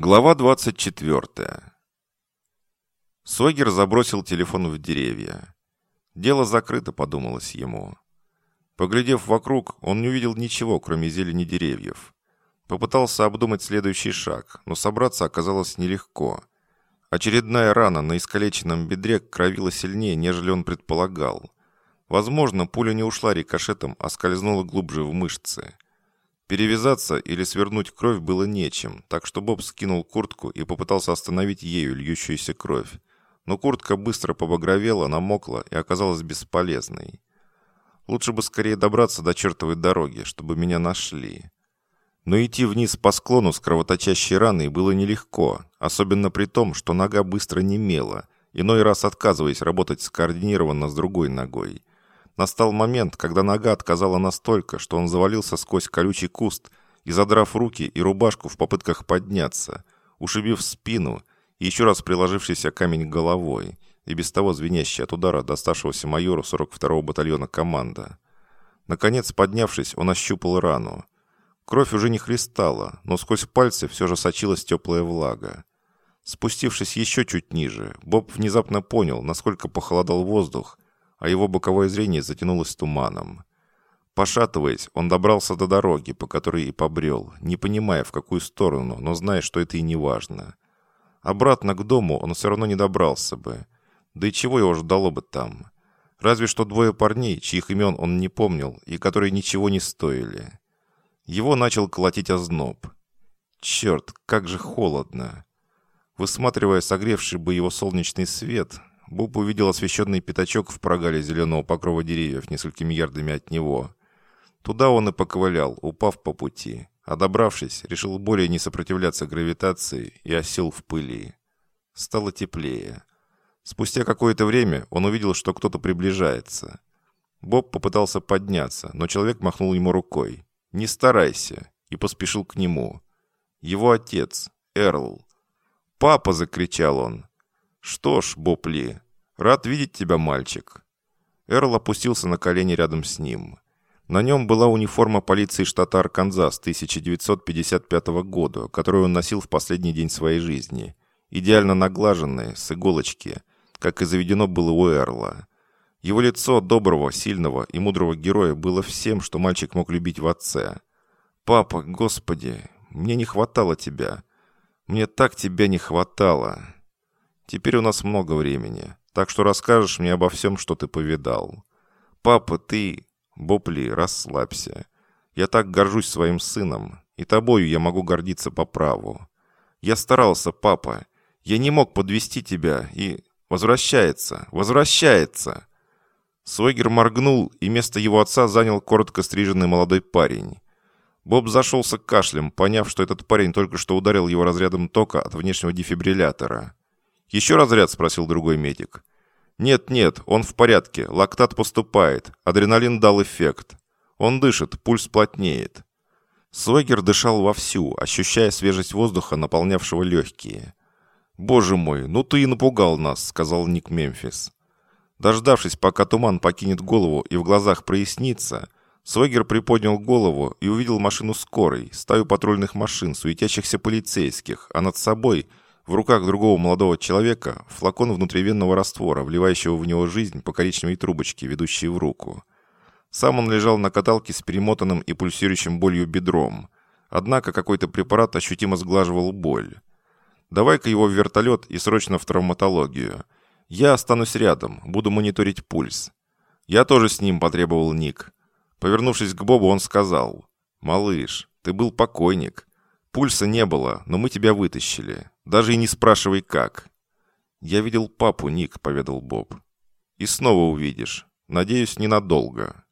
Глава 24. Сойгер забросил телефон в деревья. Дело закрыто, подумалось ему. Поглядев вокруг, он не увидел ничего, кроме зелени деревьев. Попытался обдумать следующий шаг, но собраться оказалось нелегко. Очередная рана на искалеченном бедре кровила сильнее, нежели он предполагал. Возможно, пуля не ушла рикошетом, а скользнула глубже в мышцы. Перевязаться или свернуть кровь было нечем, так что Боб скинул куртку и попытался остановить ею льющуюся кровь. Но куртка быстро побагровела, намокла и оказалась бесполезной. Лучше бы скорее добраться до чертовой дороги, чтобы меня нашли. Но идти вниз по склону с кровоточащей раной было нелегко, особенно при том, что нога быстро немела, иной раз отказываясь работать скоординированно с другой ногой. Настал момент, когда нога отказала настолько, что он завалился сквозь колючий куст и, задрав руки и рубашку в попытках подняться, ушибив спину и еще раз приложившийся камень головой, и без того звенящий от удара доставшегося майору 42-го батальона команда. Наконец, поднявшись, он ощупал рану. Кровь уже не хлестала, но сквозь пальцы все же сочилась теплая влага. Спустившись еще чуть ниже, Боб внезапно понял, насколько похолодал воздух, а его боковое зрение затянулось туманом. Пошатываясь, он добрался до дороги, по которой и побрел, не понимая, в какую сторону, но зная, что это и не важно. Обратно к дому он все равно не добрался бы. Да и чего его ждало бы там? Разве что двое парней, чьих имен он не помнил и которые ничего не стоили. Его начал колотить озноб. Черт, как же холодно. Высматривая согревший бы его солнечный свет, Боб увидел освещенный пятачок в прогале зеленого покрова деревьев несколькими ярдами от него. Туда он и поковылял, упав по пути, а добравшись, решил более не сопротивляться гравитации и осел в пыли. Стало теплее. Спустя какое-то время он увидел, что кто-то приближается. Боб попытался подняться, но человек махнул ему рукой. «Не старайся!» и поспешил к нему. Его отец, Эрл. «Папа!» — закричал он. «Что ж, Бопли, рад видеть тебя, мальчик». Эрл опустился на колени рядом с ним. На нем была униформа полиции штата Арканзас 1955 года, которую он носил в последний день своей жизни. Идеально наглаженная, с иголочки, как и заведено было у Эрла. Его лицо доброго, сильного и мудрого героя было всем, что мальчик мог любить в отце. «Папа, господи, мне не хватало тебя. Мне так тебя не хватало». Теперь у нас много времени, так что расскажешь мне обо всем, что ты повидал. Папа, ты... Бопли, расслабься. Я так горжусь своим сыном, и тобою я могу гордиться по праву. Я старался, папа. Я не мог подвести тебя, и... Возвращается, возвращается!» Сойгер моргнул, и место его отца занял коротко стриженный молодой парень. Боб зашелся кашлем, поняв, что этот парень только что ударил его разрядом тока от внешнего дефибриллятора. «Еще разряд?» – спросил другой медик. «Нет-нет, он в порядке, лактат поступает, адреналин дал эффект. Он дышит, пульс плотнеет». Свегер дышал вовсю, ощущая свежесть воздуха, наполнявшего легкие. «Боже мой, ну ты и напугал нас», — сказал Ник Мемфис. Дождавшись, пока туман покинет голову и в глазах прояснится, Свегер приподнял голову и увидел машину скорой, стаю патрульных машин, суетящихся полицейских, а над собой в руках другого молодого человека флакон внутривенного раствора, вливающего в него жизнь по коричневой трубочке, ведущей в руку. Сам он лежал на каталке с перемотанным и пульсирующим болью бедром. Однако какой-то препарат ощутимо сглаживал боль. «Давай-ка его в вертолет и срочно в травматологию. Я останусь рядом, буду мониторить пульс». «Я тоже с ним», — потребовал Ник. Повернувшись к Бобу, он сказал, «Малыш, ты был покойник. Пульса не было, но мы тебя вытащили. Даже и не спрашивай как. Я видел папу, Ник, поведал Боб. И снова увидишь. Надеюсь, ненадолго.